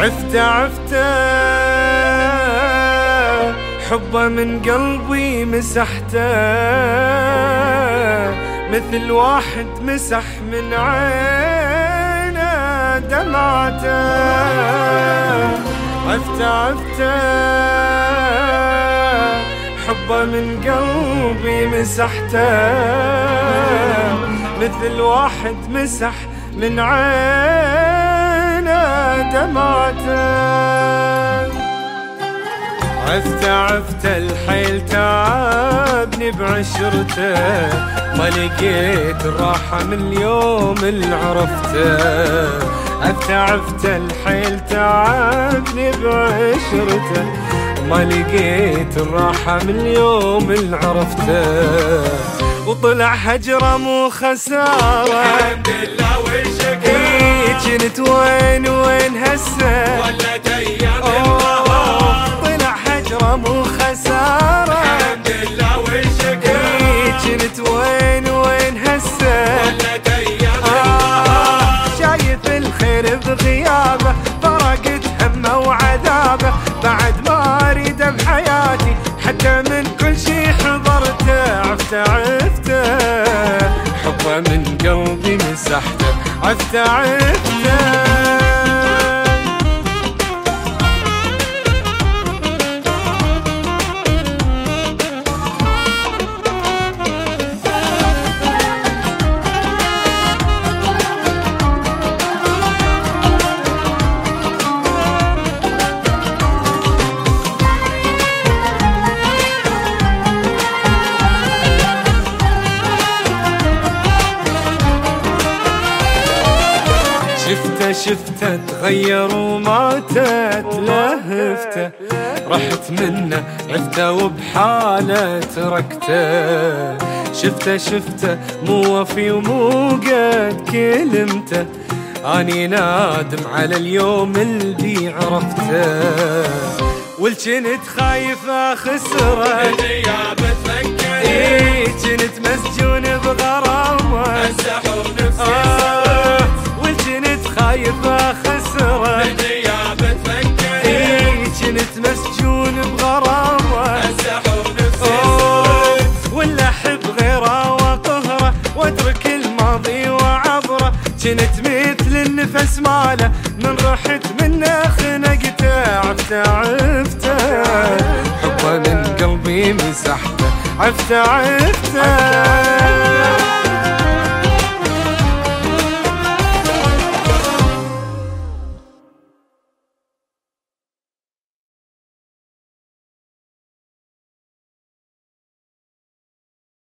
عفت عفت حبه من قلبي مسحته مثل واحد مسح من عينه دمعته. عفت عفت حبه من قلبي مسحته مثل واحد مسح من عينه. دمعته عفت عفت الحيل تعبني بعشرته ما لقيت الراحة من اليوم اللي عرفته. عفت عفت الحيل تعبني بعشرته ما لقيت الراحة من اليوم اللي عرفته. وطلع هجرة مو خسارة. هجرة مو خسارة. الحمد لله والشكر. إيه، كنت وين وين هسه؟ ولت أيام. آه، شايف الخير بغيابه فرقت همه وعذابه. بعد ما اريده بحياتي حتى من كل شي حضرته عفت عفته حبه من قلبي مسحته عفت عفته شفته تغير وماتت لهفته رحت منه عفته وبحاله تركته. شفته شفته مو وفي ومو قد كلمته. أني نادم على اليوم اللي عرفته. والجنت خايف اخسره والجنت خايف اخسره غيابة فكر إيه جنت مسجون بغرامة. السحر نفسي ولا احب غيره وقهره. واترك الماضي وعبره. جنت مثل النفس ماله. من رحت منه خنقته عفته عفته. حبه من قلبي مسحته عفته عفته.